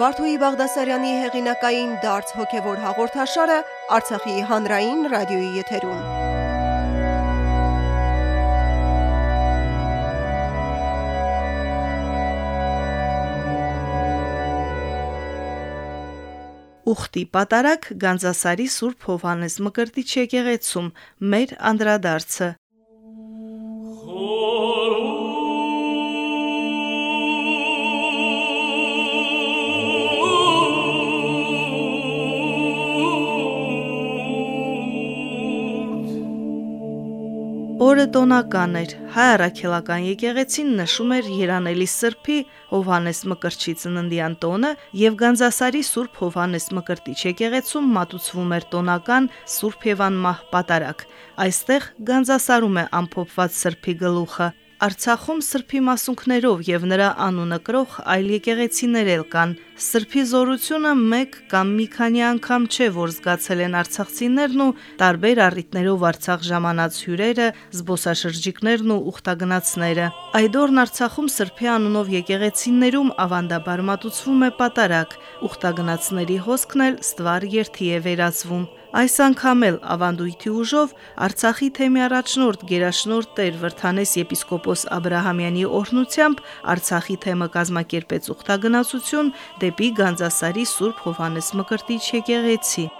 Վարդուհի Բաղդասարյանի հեղինակային դարձ հոգևոր հաղորդաշարը Արցախի հանրային ռադիոյի եթերում։ Ուխտի պատարակ Գանձասարի Սուրբ Հովհաննես Մկրտիչ եկեղեցում մեր անդրադարձը Օրը տոնական էր։ Հայ առաքելական եկեղեցին նշում էր Երանելի Սրբի Հովհանես Մկրտչի ծննդյան տոնը եւ Գանձասարի Սուրբ Հովհանես Մկրտիչ եկեղեցում մատուցվում էր տոնական Սուրբ Եվան մահ պատարակ։ Այստեղ Գանձասարում է ամփոփված Սրբի գլուխը։ Արցախում սրբի մասունքներով եւ նրա անունը կրող այլ եկեղեցիներ էլ կան։ Սրբի զորությունը մեկ կամ մի քանի անգամ չէ, որ զգացել են արցախցիներն ու տարբեր առիթներով Արցախ ժամանած հյուրերը, զբոսաշրջիկներն ու ուխտագնացները։ Այդ օրն Արցախում սրբի անունով եկեղեցիներում ավանդաբար մատուցվում է պատարակ։ Ուխտագնացների հոսքն էլ ստվար երթի է վերածվում։ Այս անգամ էլ ավանդույթի ուժով Արցախի թեմի առաջնորդ Գերաշնորհ Տեր Վրթանես եպիսկոպոս Աբ รา համյանի օրհնությամբ Արցախի թեմը կազմակերպեց ուխտագնացություն դեպի Գանձասարի Սուրբ Հովանես Մկրտիչ եկեղեցի։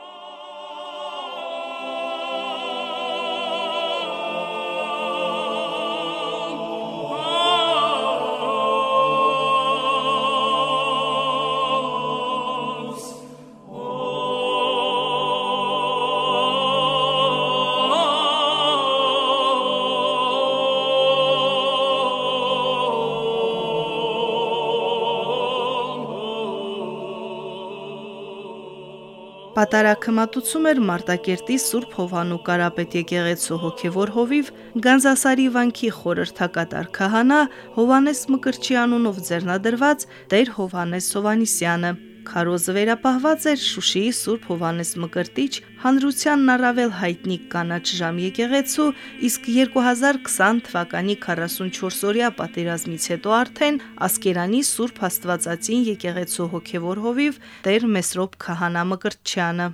Պատարակը մատուցում էր Մարտակերտի Սուրբ Հովանու Կարապետ եկեղեցու հոգևոր հովիվ Գանձասարի վանքի խորհրդակատար քահանա Հովանես Մկրտչի անունով ձեռնադրված Տեր Հովանես Սովանիսյանը։ Քարոզը վերապահված էր Շուշիի Սուրբ Հովանես Մկրտիչ հանրությանն առավել հայտնի կանաչ ժամ եկեղեցու, իսկ 2020 թվականի 44-օրյա պատերազմից հետո արդեն Ասկերանի Սուրբ Աստվածածին եկեղեցու հոգևոր հովիվ Տեր Մեսրոպ Քահանա Մկրտչյանը։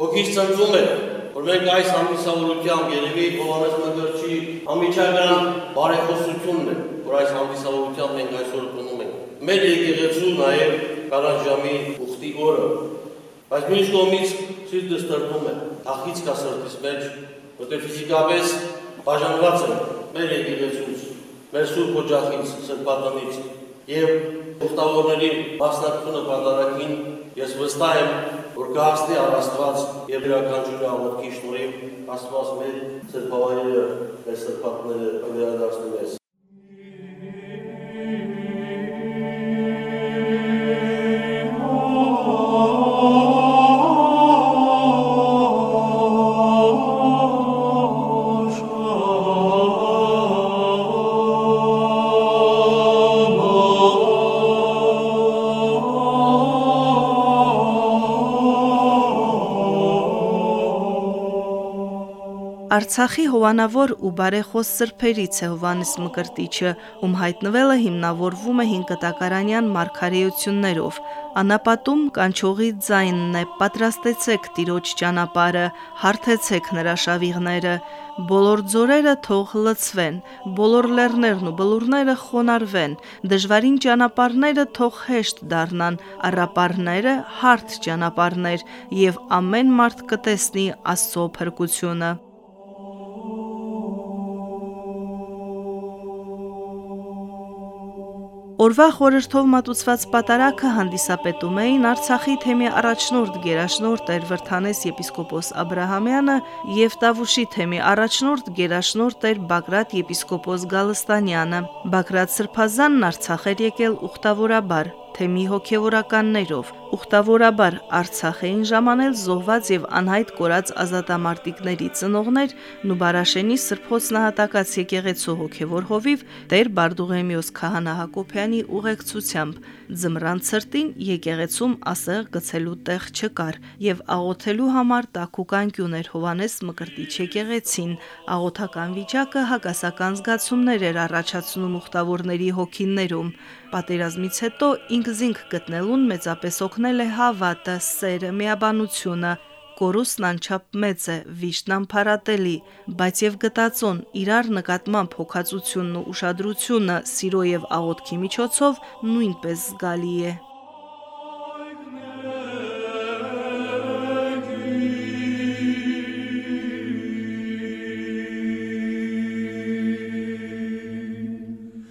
Հոգիս ծնվում է, որ մենք այս ամիսավորությամբ երևի Հովանես Մկրտչի ամիջական բարեխոսությունն է, որ այս ամիսավորությամբ մենք այսօր տոնում ենք։ Մեր եկեղեցու նաև կարան ժամի ուխտի օրը, բայց մյուս կողմից սիրտս տրվում է, ախից կա սրտիս մեջ, որտեղ ֆիզիկապես բաժանված եմ մեր եկեղեցուց, մեր սուրբ օջախից, սրբատնից եւ ուխտավորների մասնակցությունը պատարակին ես վստահ եմ, որ կհասնի առաստված եւ իրականջունի աղոթքի շնորհիվ Աստված մեր սրբավայրերը, մեր սրբատները վերադարձնում է Արցախի հովանավոր ու բարեխոս սրբերից է Հովանես Մկրտիչը, ում հայտնվելը հիմնավորվում է հինկտակարանյան մարգարեություններով։ Անապատում կանչողի ձայնն է. «Պատրաստեցեք Տիրոջ ճանապարհը, հարթեցեք նրա շավիղները, բոլոր ձորերը թող լցվեն, բոլոր լեռներն ու բլուրները խոնարհվեն, դժվարին ճանապարհները թող հեշտ դառնան, առապարները հարթ ճանապարհներ, եւ ամեն մարդ կտեսնի Աստծո փրկությունը»։ Օրվա խորհրդով մատուցված պատարակը հանդիսապետում էին Արցախի թեմի առաջնորդ Գերաշնորհ Տեր Վրթանես եպիսկոպոս Աբ รา համյանը եւ Տավուշի թեմի առաջնորդ Գերաշնորհ Տեր Բագրատ եպիսկոպոս Գալստանյանը։ Բագրատ Սրբազանն Արցախ էր եկել ուխտավորաբար թեմի հոգևորականներով։ Ուխտավորաբար Արցախ էին ժամանել զոհված եւ անհայտ կորած ազատամարտիկների ծնողներ Նուբարաշենի Սրբոց նահատակած եկեղեցու հոգևոր հովիվ Տեր Բարդուղեմիոս Քահանա Հակոբյանի ուղեկցությամբ ձմռան ցրտին եկեղեցում ասեղ գցելու տեղ չկար եւ աղոթելու համար տակուկան կյուներ Հովանես Մկրտիչ եկեղեցին աղոթական վիճակը հակասական զգացումներ էր առաջացնում ուխտավորների հոգիներում պատերազմից հետո զինք գտնելուն մեծապես օգնել է հավատը, սերը, միաբանությունը, կորուստն անչափ մեծ է, վիշտն անփարատելի, բայց եւ գտածոն իրար նկատմամբ հոգացությունն ու ուշադրությունը սիրո եւ աղոթքի միջոցով նույնպես զգալի է։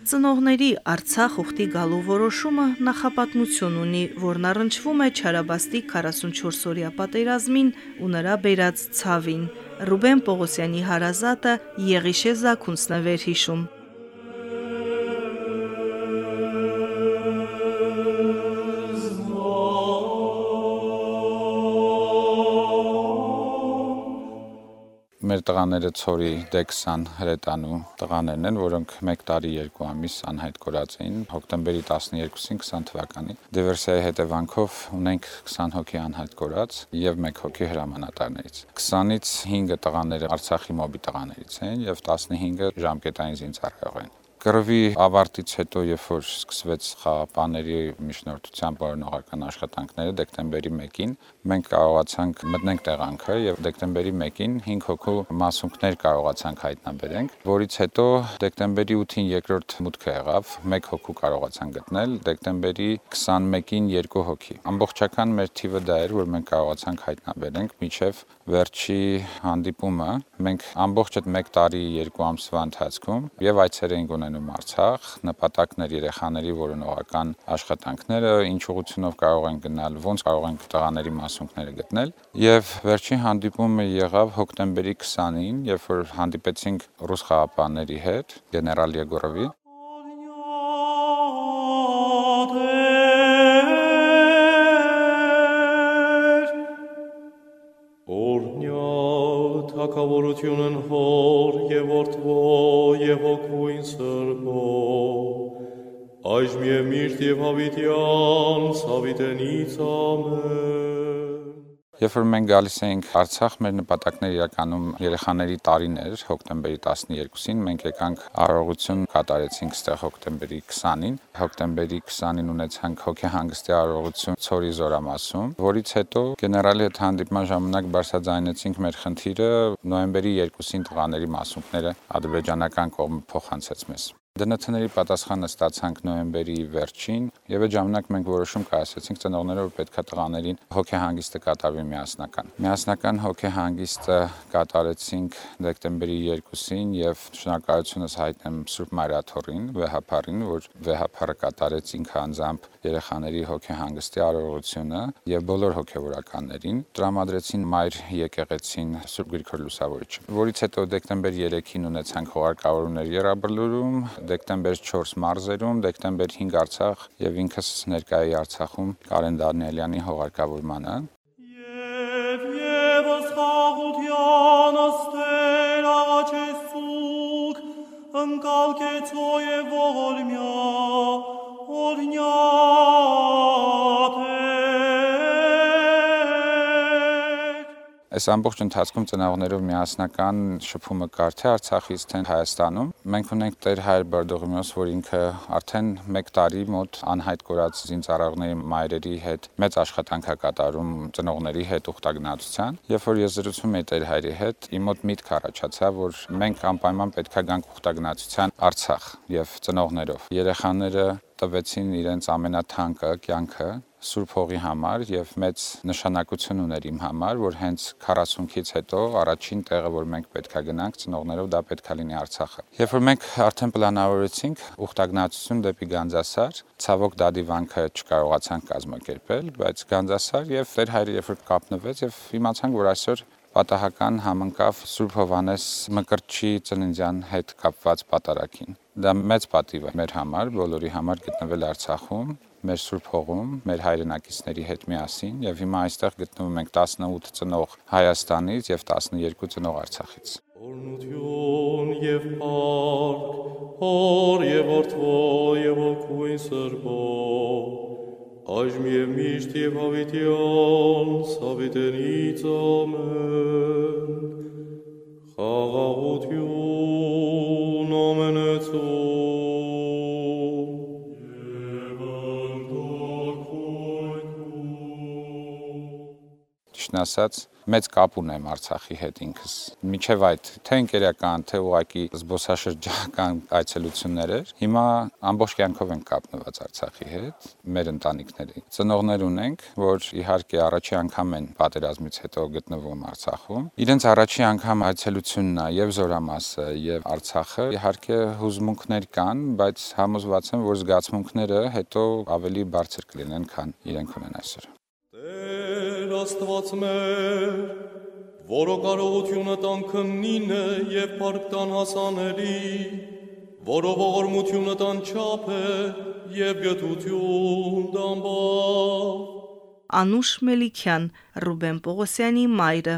Ծնողների Արցախ ուխտի գալու որոշումը նախապատմություն ունի, որն առնչվում է Չարաբաստի 44-օրյա պատերազմին ու նրա բերած ցավին։ Ռուբեն Պողոսյանի հարազատը Եղիշե Զաքունցն է վերհիշում։ մեր տղաները ծորի դե20 հրետանու տղաներն են, որոնք 1 տարի 2 ամիս անհայտ կորած էին հոկտեմբերի 12-ին 20 թվականի։ Դիվերսիայի հետևանքով ունենք 20 հոգի անհայտ կորած եւ 1 հոգի հրամանատարներից։ 20-ից 5-ը տղաները Արցախի մոբի տղաներից են եւ 15-ը ժամկետային զինծառայող են։ Կռվի ավարտից հետո, երբ որ սկսվեց խաղապաների միջնորդությամբ օրինողական աշխատանքները դեկտեմբերի 1-ին, մենք կարողացանք մտնենք տեղանքը եւ դեկտեմբերի 1-ին 5 հոգու մասունքներ կարողացանք հայտնաբերենք, որից հետո դեկտեմբերի 8-ին երկրորդ մուտքը եղավ, 1 հոգու կարողացանք գտնել, դեկտեմբերի 21-ին 2 հոգի։ Ամբողջական մեր թիվը դա էր, որ մենք կարողացանք հայտնաբերենք միջև վերջի հանդիպումը։ Մենք ամբողջ այդ 1 տարի 2 ամսվա ընթացքում եւ այցեր էինք ունենում ունենում Արցախ, նպատակներ երեխաների որոնողական աշխատանքները, ինչ ուղությունով կարող են գնալ, ոնց կարող են տղաների մասունքները գտնել։ Եվ վերջին հանդիպումը եղավ հոկտեմբերի 20-ին, երբ որ հանդիպեցինք ռուս խաղապանների հետ, գեներալ Եգորովի թակավորությունն հոր եւ որդվո այժմ եւ միշտ եւ հավիտյան ցավիտենից ամեն Երբ որ մենք գալիս էինք Արցախ, մեր նպատակները իրականում երեխաների տարին էր, հոկտեմբերի 12-ին մենք եկանք արարողություն կատարեցինք ստեղ հոկտեմբերի 20-ին։ Հոկտեմբերի 20-ին ունեցանք հոգեհանգստի արարողություն Ցորի զորամասում, որից հետո գեներալի հետ հանդիպման ժամանակ բարձրաձայնեցինք մեր խնդիրը նոյեմբերի 2-ին տղաների մասունքները ադրբեջանական կողմը փոխանցեց մեզ։ ԴՆԹ-ների պատասխանը ստացանք նոյեմբերի վերջին եւ այդ ժամանակ մենք որոշում կայացրեցինք ծնողները որ պետքա տղաներին հոգեհանգիստը կատարվի միասնական։ Միասնական հոգեհանգիստը կատարեցինք դեկտեմբերի 2-ին եւ շնորհակալությունս հայտնեմ Սուրբ Մարիաթորին, վեհապարին, որ վեհապարը կատարեց ինքը անձամբ երեխաների հոգեհանգստի արարողությունը եւ բոլոր հոգեվորականներին տրամադրեցին մայր եկեղեցին Սուրբ Գրիգոր Լուսավորիչը, որից հետո դեկտեմբեր 3-ին ունեցանք հողարկավորումներ Երաբրլուրում, դեկտեմբեր 4 մարզերում, դեկտեմբեր 5 Արցախ եւ ինքս ներկայի Արցախում Կարեն Դանիելյանի հողարկավորմանը։ Եվ եւս խաղության աստեր աղաչեսուկ, ընկալկեցո եւ ողորմյա, օրնյա Այս ամբողջ ընթացքում ծնողներով միասնական շփումը կար թե Արցախից թե Հայաստանում։ Մենք ունենք Տեր Հայր Բարդողիմոս, որ ինքը արդեն 1 տարի մոտ անհայտ կորած զինծառայողների մայրերի հետ մեծ աշխատանք է կատարում ծնողների հետ ուխտագնացության։ Երբ որ ես զրուցում եի Տեր Հայրի հետ, իմ մոտ միտք առաջացավ, որ մենք անպայման պետք է գանք ուխտագնացության Արցախ եւ ծնողներով։ Երեխաները տվեցին իրենց ամենաթանկը կյանքը Սուրբ հողի համար եւ մեծ նշանակություն ուներ իմ համար, որ հենց 40-ից հետո առաջին տեղը, որ մենք պետքա գնանք ծնողներով, դա պետքա լինի Արցախը։ Երբ որ մենք արդեն պլանավորեցինք ուխտագնացություն դեպի Գանձասար, ցավոք դա դիվանքը չկարողացանք կազմակերպել, բայց Գանձասար եւ Տեր հայրը երբ որ կապնվեց եւ իմացանք, որ այսօր պատահական համընկավ Սուրբ Հովանես Մկրտչի ծննդյան հետ կապված պատարակին։ Դա մեծ պատիվ է մեր համար, բոլորի համար գտնվել Արցախում, մեր Սուրբ հողում, մեր հայրենակիցների հետ միասին եւ հիմա այստեղ գտնվում ենք 18 ծնող Հայաստանից եւ 12 ծնող Արցախից։ Օրնություն եւ փառք, հոր եւ որդվո եւ օգույն սրբո, այժմ եւ միշտ եւ հավիտյան, սավիտենից ամեն։ Խաղաղություն ամենեցում ճիշտն ասած մեծ կապ ունեմ Արցախի հետ ինքս։ Միջև այդ թե ընկերական, թե ուղակի զբոսաշրջական այցելություններ էր, հիմա ամբողջ կյանքով ենք կապնված Արցախի հետ, մեր ընտանիքների։ Ծնողներ ունենք, որ իհարկե առաջի անգամ են պատերազմից հետո գտնվում Արցախում։ Իրենց առաջի անգամ այցելությունն է եւ Զորամասը եւ Արցախը։ Իհարկե հուզմունքներ կան, բայց համոզված եմ, որ զգացմունքները հետո ավելի բարձր կլինեն, քան իրենք ունեն այսօր։ Աստված մեր, որո կարողությունը տան քննին է եւ բարկ տան հասանելի, որո ողորմությունը տան չափ է եւ գթություն դամբավ։ Անուշ Մելիքյան, Ռուբեն Պողոսյանի մայրը։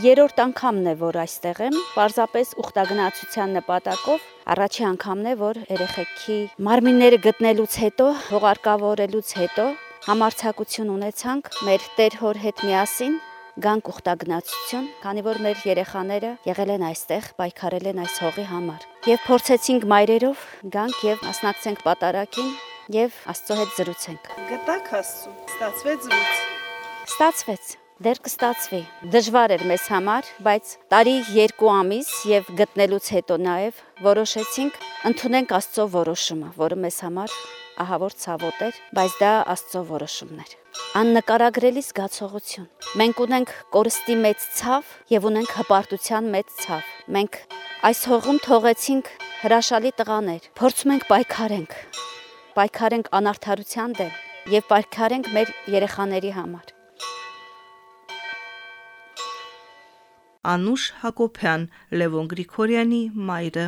Երորդ անգամն է, որ այստեղ եմ, պարզապես ուխտագնացության նպատակով, առաջի անգամն է, որ երեխեքի մարմինները գտնելուց հետո, հողարկավորելուց հետո համարցակություն ունեցանք մեր Տեր հոր հետ միասին գանք ուխտագնացություն, քանի որ մեր երեխաները եղել են այստեղ, պայքարել են այս հողի համար։ Եվ փորձեցինք մայրերով գանք եւ մասնակցենք պատարակին եւ Աստծո հետ զրուցենք։ Գտակ Աստծո, ստացվեց զրույց։ Ստացվեց դեռ կստացվի։ Դժվար էր մեզ համար, բայց տարի 2 ամիս եւ գտնելուց հետո նաեւ որոշեցինք ընդունենք Աստծո որոշումը, որը մեզ համար ահավոր ցավոտ էր, բայց դա Աստծո որոշումն էր։ Աննկարագրելի զգացողություն։ Մենք ունենք կորստի մեծ ցավ եւ ունենք հպարտության մեծ ցավ։ Մենք այս հողում թողեցինք հրաշալի տղաներ։ Փորձում ենք պայքարենք։ Պայքարենք անարթարության դեմ եւ պայքարենք մեր երեխաների համար։ Անուշ Հակոբյան, Լևոն Գրիգորյանի մայրը։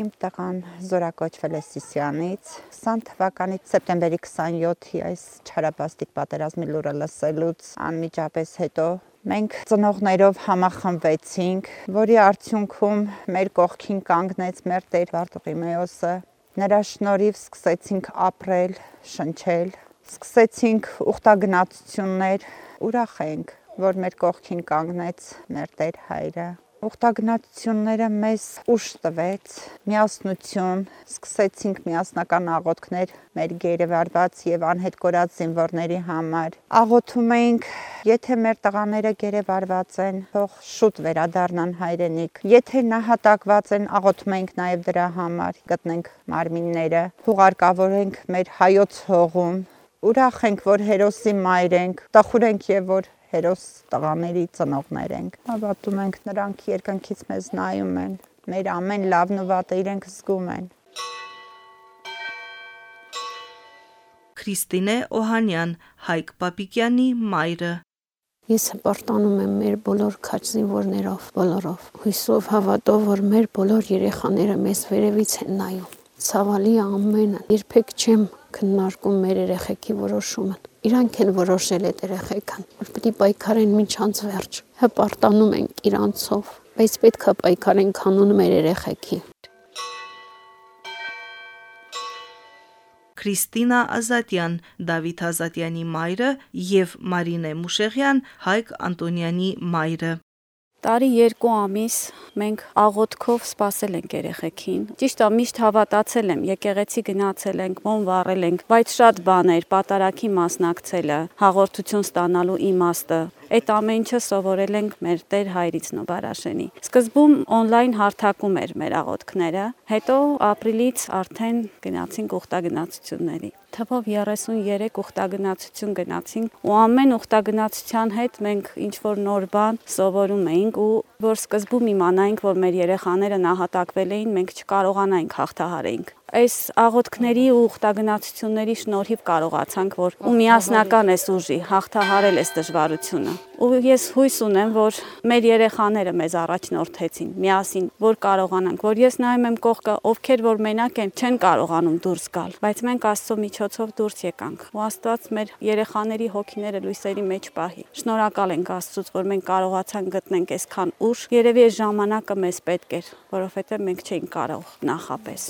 Իմ տղան զորակոչվել է Սիսյանից 20 թվականի սեպտեմբերի 27-ի այս չարաբաստիկ պատերազմի լուրը լսելուց անմիջապես հետո մենք ծնողներով համախմբվեցինք, որի արդյունքում մեր կողքին կանգնեց մեր Տեր Վարդուղիմեոսը։ Նրա շնորհիվ սկսեցինք ապրել, շնչել, սկսեցինք ուխտագնացություններ, ուրախ ենք, որ մեր կողքին կանգնեց մեր Տեր հայրը ուխտագնացությունները մեզ ուշ տվեց, միասնություն, սկսեցինք միասնական աղոթքներ մեր գերեվարված եւ անհետ կորած զինվորների համար։ Աղոթում էինք, եթե մեր տղաները գերեվարված են, թող շուտ վերադառնան հայրենիք։ Եթե նահատակված են, աղոթում ենք նաեւ դրա համար, գտնենք մարմինները, հուղարկավորենք մեր հայոց հողում։ Ուրախ ենք, որ հերոսի մայր ենք, տխուր ենք եւ որ հերոս տղաների ծնողներ ենք։ Հավատում ենք նրանք երկնքից մեզ նայում են։ Մեր ամեն լավն ու վատը իրենք զգում են։ Քրիստինե Օհանյան, Հայկ Պապիկյանի մայրը։ Ես հպարտանում եմ մեր բոլոր քաչ զինվորներով, բոլորով։ Հույսով հավատով, որ մեր բոլոր երեխաները մեզ վերևից են նայում։ Ցավալի ամենը երբեք չեմ քննարկում մեր երեխեքի որոշումը։ Իրանք են որոշել այդ երեխեքան, որ պիտի պայքարեն ոչ անց վերջ։ Հպարտանում ենք իրանցով, բայց պետք է պայքարենք հանուն մեր երեխեքի։ Քրիստինա Ազատյան, Դավիթ Ազատյանի մայրը եւ Մարինե Մուշեղյան, Հայկ Անտոնյանի մայրը։ Տարի երկու ամիս մենք աղոթքով սпасել ենք երեխեքին։ Ճիշտ է, միշտ հավատացել եմ, եկեղեցի գնացել ենք, մոն վառել ենք, բայց շատ բաներ, պատարակի մասնակցելը, հաղորդություն ստանալու իմաստը, այդ ամեն ինչը սովորել ենք մեր Տեր հայրից Նոբարաշենի։ Սկզբում on-line հարթակում էր մեր աղոթքները, հետո ապրիլից արդեն գնացինք ուխտագնացությունների թվով 33 ուխտագնացություն գնացինք ու ամեն ուխտագնացության հետ մենք ինչ որ նոր բան սովորում էինք ու որ սկզբում իմանայինք որ մեր երեխաները նահատակվել էին մենք չկարողանայինք հաղթահարեինք այս աղոթքների ու ուխտագնացությունների շնորհիվ կարողացանք, որ ու միասնական էս ուժի հաղթահարել էս դժվարությունը։ Ու ես հույս ունեմ, որ մեր երեխաները մեզ առաջնորդեցին, միասին, որ կարողանանք, որ ես նայում եմ կողքը, ովքեր որ մենակ են, չեն կարողանում դուրս գալ, բայց մենք Աստծո միջոցով դուրս եկանք։ Ու Աստված մեր երեխաների հոգիները լույսերի մեջ պահի։ Շնորհակալ ենք Աստծուց, որ մենք կարողացանք գտնենք այսքան ուժ։ Երևի այս ժամանակը մեզ պետք էր, որովհետև մենք չէինք կարող նախապես։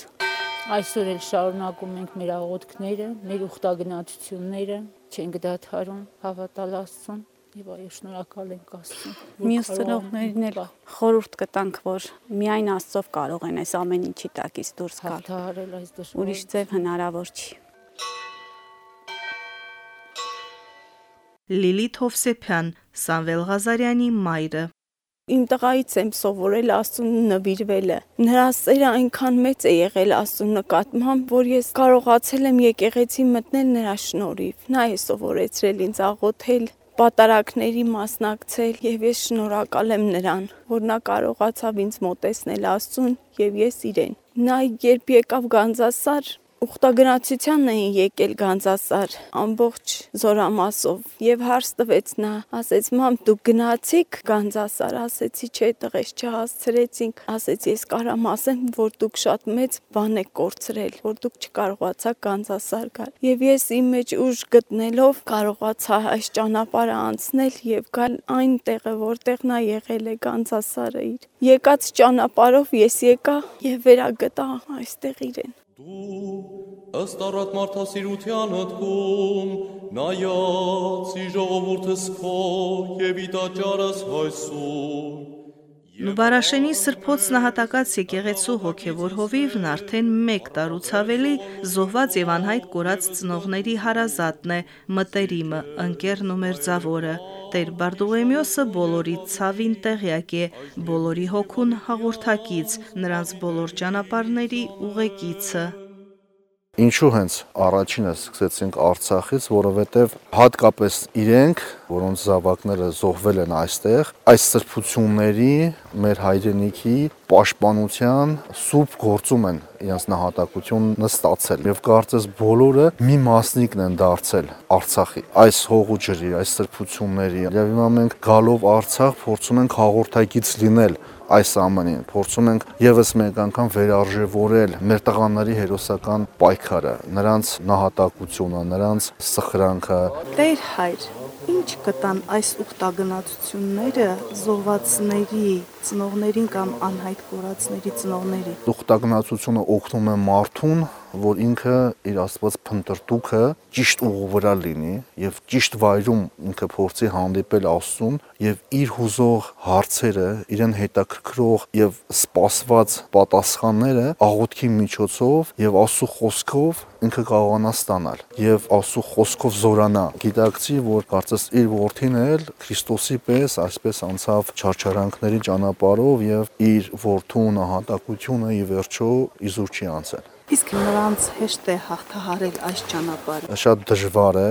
Այսօր էլ շարունակում ենք մեր աղոթքները, մեր ուխտագնացությունները, չենք դադարում հավատալ Աստծուն եւ այո շնորհակալ ենք Աստծուն։ Մյուս ծնողներին էլ խորհուրդ կտանք, որ միայն Աստծով կարող են այս ամեն ինչի տակից դուրս գալ։ Հաղթահարել այս դժվար։ Ուրիշ ձև հնարավոր չի։ Լիլիթ Հովսեփյան, Սամվել Ղազարյանի մայրը։ Իմ տղայից եմ սովորել Աստծուն նվիրվելը։ Նրա սերը այնքան մեծ է եղել Աստծուն նկատմամբ, որ ես կարողացել եմ եկեղեցի մտնել նրա շնորհիվ։ Նա է սովորեցրել ինձ աղոթել, պատարակների մասնակցել եւ ես շնորհակալ եմ նրան, որ նա կարողացավ ինձ մոտեցնել Աստծուն եւ ես իրեն։ Նա երբ եկավ Գանձասար, ուխտագնացությանն էին եկել Գանձասար ամբողջ զորամասով եւ հարց տվեց նա ասեց մամ դուք գնացիք Գանձասար ասեցի չէ տղես չհասցրեցինք ասեց ես կարամ ասեմ որ դուք շատ մեծ բան եք կորցրել որ դուք չկարողացաք Գանձասար գալ եւ ես իմ մեջ ուժ գտնելով կարողացա այս ճանապարհը անցնել եւ գալ այն տեղը որտեղ նա եղել է Գանձասարը իր եկած ճանապարհով ես եկա եւ վերագտա այստեղ իրեն Դու ըստ առատ մարդասիրությանդ կում նայած ի ժողովուրդս քո եւ ի տաճարս հայսուն Նուբարաշենի Սրբոց նահատակած եկեղեցու հոգևոր հովիվն արդեն 1 տարուց ավելի զոհված եւ անհայտ կորած ծնողների հարազատն է, մտերիմը, ընկերն ու մերձավորը։ Տեր Բարդուղեմիոսը բոլորի ցավին տեղյակ է, բոլորի հոգուն հաղորդակից, նրանց բոլոր ճանապարհների ուղեկիցը։ Ինչու հենց առաջինը սկսեցինք Արցախից, որովհետև հատկապես իրենք, որոնց զավակները զոհվել են այստեղ, այս սրբությունների, մեր հայրենիքի պաշտպանության սուրբ գործում են իրենց նահատակությունն ստացել եւ կարծես բոլորը մի մասնիկն են դարձել Արցախի այս հողու ջրի, այս սրբությունների։ Եվ հիմա մենք գալով Արցախ փորձում ենք հաղորդակից լինել այս ամենին փորձում ենք եւս մեկ անգամ վերարժևորել մեր տղաների հերոսական պայքարը, նրանց նահատակությունը, նրանց սխրանքը։ Տեր հայր, ինչ կտան այս ուխտագնացությունները զոհվածների ծնողներին կամ անհայտ կորածների ծնողների։ Ուխտագնացությունը օգնում է մարդուն որ ինքը իր աստված փնտրտուքը ճիշտ ուղու վրա լինի եւ ճիշտ վայրում ինքը փորձի հանդիպել Աստծուն եւ իր հուզող հարցերը, իրեն հետաքրքրող եւ սպասված պատասխանները աղոթքի միջոցով եւ Աստծո խոսքով ինքը կարողանա ստանալ եւ Աստծո խոսքով զորանա։ Գիտակցի, որ կարծես իր որդին էլ Քրիստոսի պես այսպես անցավ չարչարանքների ճանապարհով եւ իր որդու նահատակությունը ի վերջո իզուր չի անցել։ Իսկ նրանց հեշտ է հաղթահարել այս ճանապարհը։ Շատ դժվար է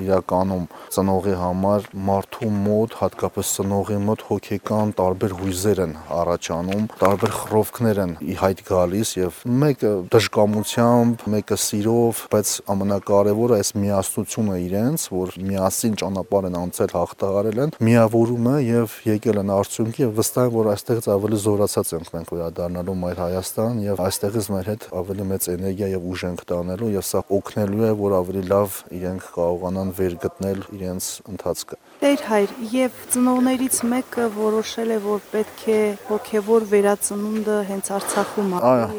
իրականում ծնողի համար մարդու մոտ, հատկապես ծնողի մոտ հոգեկան տարբեր հույզեր են առաջանում, տարբեր խռովքներ են ի հայտ գալիս եւ մեկը դժկամությամբ, մեկը սիրով, բայց ամենակարևորը այս միասնությունը իրենց, որ միասին ճանապարհ են անցել, հաղթահարել են, միավորում է եւ եկել են արդյունքի եւ վստահ եմ, որ այստեղից ավելի զորացած ենք մենք վերադառնալու մայր Հայաստան եւ այստեղից մեր հետ ավելի մեծ էներգիա եւ ուժ ենք տանելու եւ սա օգնելու է, որ ավելի լավ իրենք կարողանան վերգտնել իրենց ընթացքը։ Տեր հայր, եւ ծնողներից մեկը որոշել է, որ պետք է հոգեվոր վերածնունդը հենց Արցախում անի։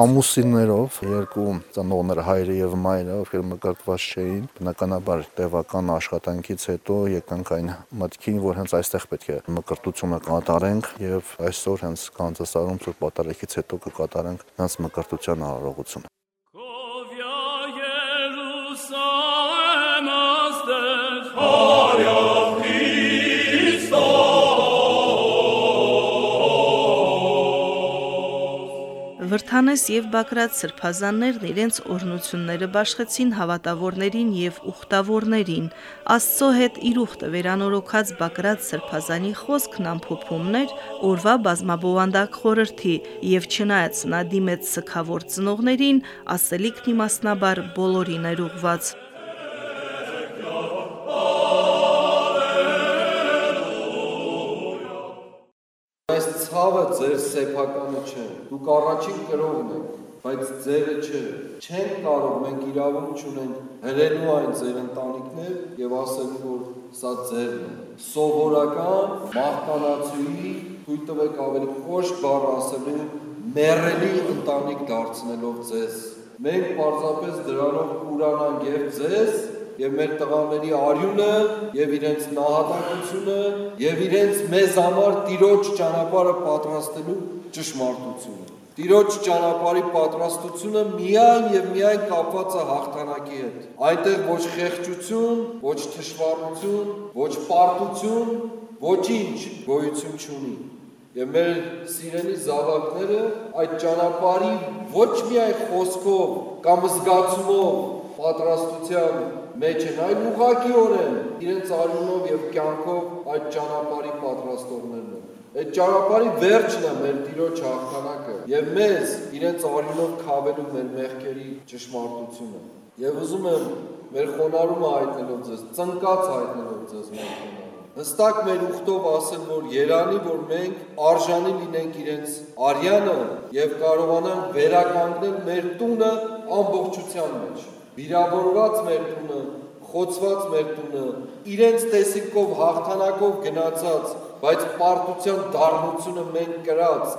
Ամուսիններով երկու ծնողները հայրը եւ մայրը, ովքեր մկրտված չէին, բնականաբար տևական աշխատանքից հետո եկանք այն մտքին, որ հենց այստեղ պետք է մկրտությունը կատարենք եւ այսօր հենց Կանզասարում ծուր պատարեքից հետո կկատարենք հենց մկրտության արարողությունը։ Վրթանես եւ Բակրատ սրբազաններն իրենց օրնությունները բաշխեցին հավատավորներին եւ ուխտավորներին։ Աստծո հետ իր ուխտը վերանորոգած Բակրատ սրբազանի խոսքն ամփոփումներ օրվա բազմաբովանդակ խորհրդի եւ չնայած նա դիմեց սքավոր ծնողներին, ասելիքն իմաստնաբար բոլորին էր ուղված։ ցավը ձեր սեփականը չէ։ Դուք առաջին կրողն եք, բայց ձերը չէ։ Չեն կարող մենք իրավունք չունենք հրելու այն ձեր ընտանիքներ եւ ասելու որ սա ձերն է։ Սովորական մահկանացուի թույլ տվեք ավելի խոշ բառ ասելու մերելի ընտանիք դարձնելով ձեզ։ Մենք պարզապես դրանով կուրանանք եւ ձեզ եւ մեր տղաների արյունը եւ իրենց նահատակությունը եւ իրենց մեզ համար տիրոջ ճանապարհը պատրաստելու ճշմարտությունը։ Տիրոջ ճանապարհի պատրաստությունը միայն եւ միայն կապված է հաղթանակի հետ։ Այնտեղ ոչ խեղճություն, ոչ թշվառություն, ոչ պարտություն, ոչինչ գոյություն չունի։ Եվ մեր սիրելի զավակները այդ ճանապարհի ոչ միայն խոսքով կամ զգացումով պատրաստության մեջ են, այլ ուղղակիորեն իրենց արյունով եւ կյանքով այդ ճանապարհի պատրաստողներն են։ Այդ ճանապարհի վերջն է մեր Տիրոջ հաղթանակը եւ մեզ իրենց արյունով քավելու մեր մեղքերի ճշմարտությունը։ Եվ ուզում եմ մեր խոնարհումը հայտնելով ձեզ, ծնկած հայտնելով ձեզ մեր խոնարհումը։ Հստակ մեր ուխտով ասել, որ Երանի, որ մենք արժանի լինենք իրենց արյանը եւ կարողանանք վերականգնել մեր տունը ամբողջության մեջ։ Վիրավորված մեր տունը, խոցված մեր տունը, իրենց տեսիքով հաղթանակով գնացած բայց պարտության դառնությունը մենք կրած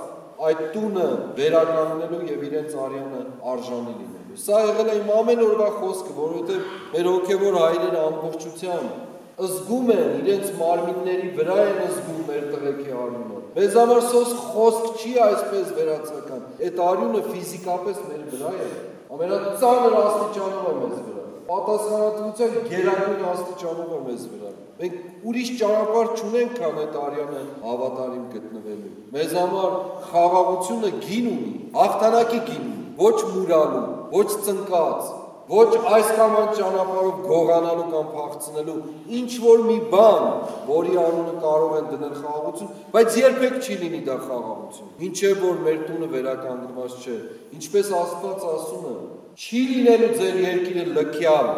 այդ տունը վերականգնելու եւ իրենց արյանը արժանի լինելու։ Սա եղել է իմ ամեն օրվա խոսքը, որովհետեւ մեր հոգեվոր հայրերը ամբողջությամբ զգում են իրենց մարմինների վրա են զգում մեր տղեկի արյունը։ Մեզ համար սոս խոսք չի այսպես վերացական։ Այդ արյունը ֆիզիկապես մեր վրա է։ Ամենածանր աստիճանով է մեզ վրա։ Պատասխանատվության գերագույն աստիճանով է մեզ վրա։ Մենք ուրիշ ճանապարհ չունենք, քան այդ արյանը հավատարիմ գտնվելու։ Մեզ համար խաղաղությունը գին ունի, հաղթանակի գին ոչ մուրալու, ոչ ծնկած, ոչ այս կամ այն ճանապարհով գողանալու կամ փախցնելու ինչ որ մի բան, որի անունը կարող են դնել խաղաղություն, բայց երբեք չի լինի դա խաղաղություն։ Ինչեւ որ մեր տունը վերականգնված չէ։ Ինչպես Աստված ասում է, չի լինելու ձեր երկիրը լքյալ,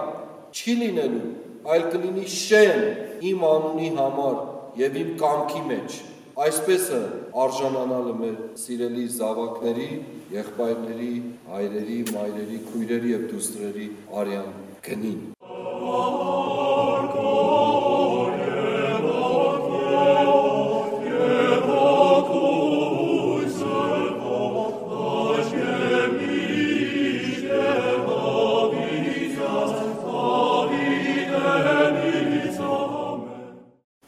չի լինելու այլ կլինի շեն իմ անունի համար եւ իմ կամքի մեջ։ Այսպես է արժանանալը մեր սիրելի զավակների, եղբայրների, հայրերի, մայրերի, քույրերի եւ դուստրերի արյան գնին։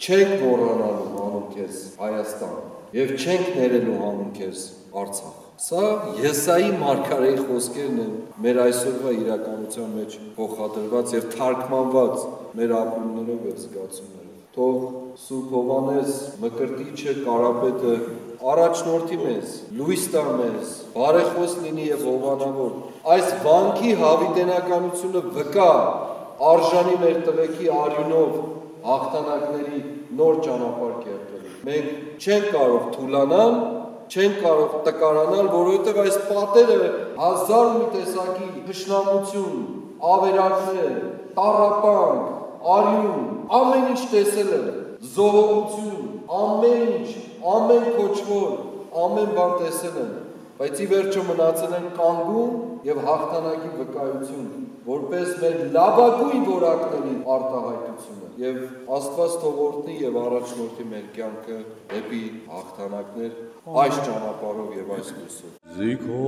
չենք մոռանալու հանուն քեզ Հայաստան եւ չենք ներելու հանուն քեզ Արցախ։ Սա Եսայի մարգարեի խոսքերն են մեր այսօրվա իրականության մեջ փոխադրված եւ թարգմանված մեր ապրումներով եւ զգացումներով։ Թող Սուրբ Հովանես Մկրտիչը Կարապետը առաջնորդի մեզ, լույս տա մեզ, բարեխոս լինի եւ հովանավոր։ Այս վանքի հավիտենականությունը վկա արժանի մեր տղեկի արյունով հաղթանակների նոր ճանապարհ կերտելու։ Մենք չենք կարող թուլանալ, չենք կարող տկարանալ, որովհետև այս պատերը հազար մի տեսակի ճշնամություն, ավերակներ, տարապանք, արյուն, ամեն ինչ տեսել են, զոհողություն, ամեն ինչ, ամեն կոչվոր, ամեն բան տեսել են, բայց ի վերջո մնացել են կանգուն եւ հաղթանակի վկայություն, որպես մեր լավագույն որակների արտահայտությունը եւ Աստված թողորտնի եւ առաջնորդի մեր կյանքը դեպի հաղթանակներ այս ճանապարհով եւ այս լույսով։ Զիքո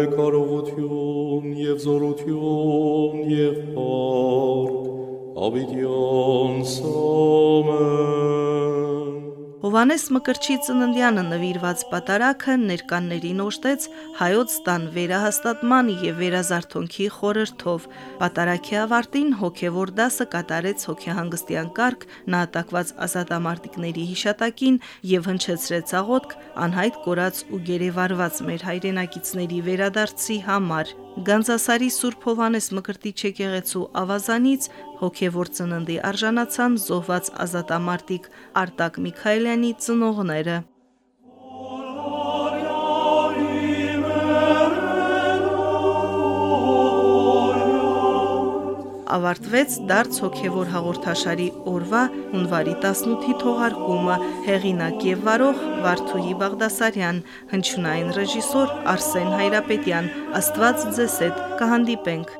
է կարողություն եւ զորություն եւ փառք Ավիդյան Սամեն Հովանես Մկրտչի ծննդյանը նվիրված պատարակը ներկաններին օժտեց հայոց տան վերահաստատման եւ վերազարթոնքի խորհրդով։ Պատարակի ավարտին հոգեվոր դասը կատարեց հոգեհանգստյան կարգ նահատակված ազատամարտիկների հիշատակին եւ հնչեցրեց աղոթք անհայտ կորած ու գերեվարված մեր հայրենակիցների վերադարձի համար։ Գանձասարի Սուրբ Հովանես Մկրտիչ եկեղեցու ավազանից հոգևոր ծննդի արժանացան զոհված ազատամարտիկ Արտակ Միքայելյանի ծնողները։ ավարտվեց դարձ հոգևոր հաղորդաշարի օրվա հունվարի 18-ի թողարկումը հեղինակ եւ վարող Վարդուհի Բաղդասարյան հնչյունային ռեժիսոր Արսեն Հայրապետյան աստված ձեզ հետ կհանդիպենք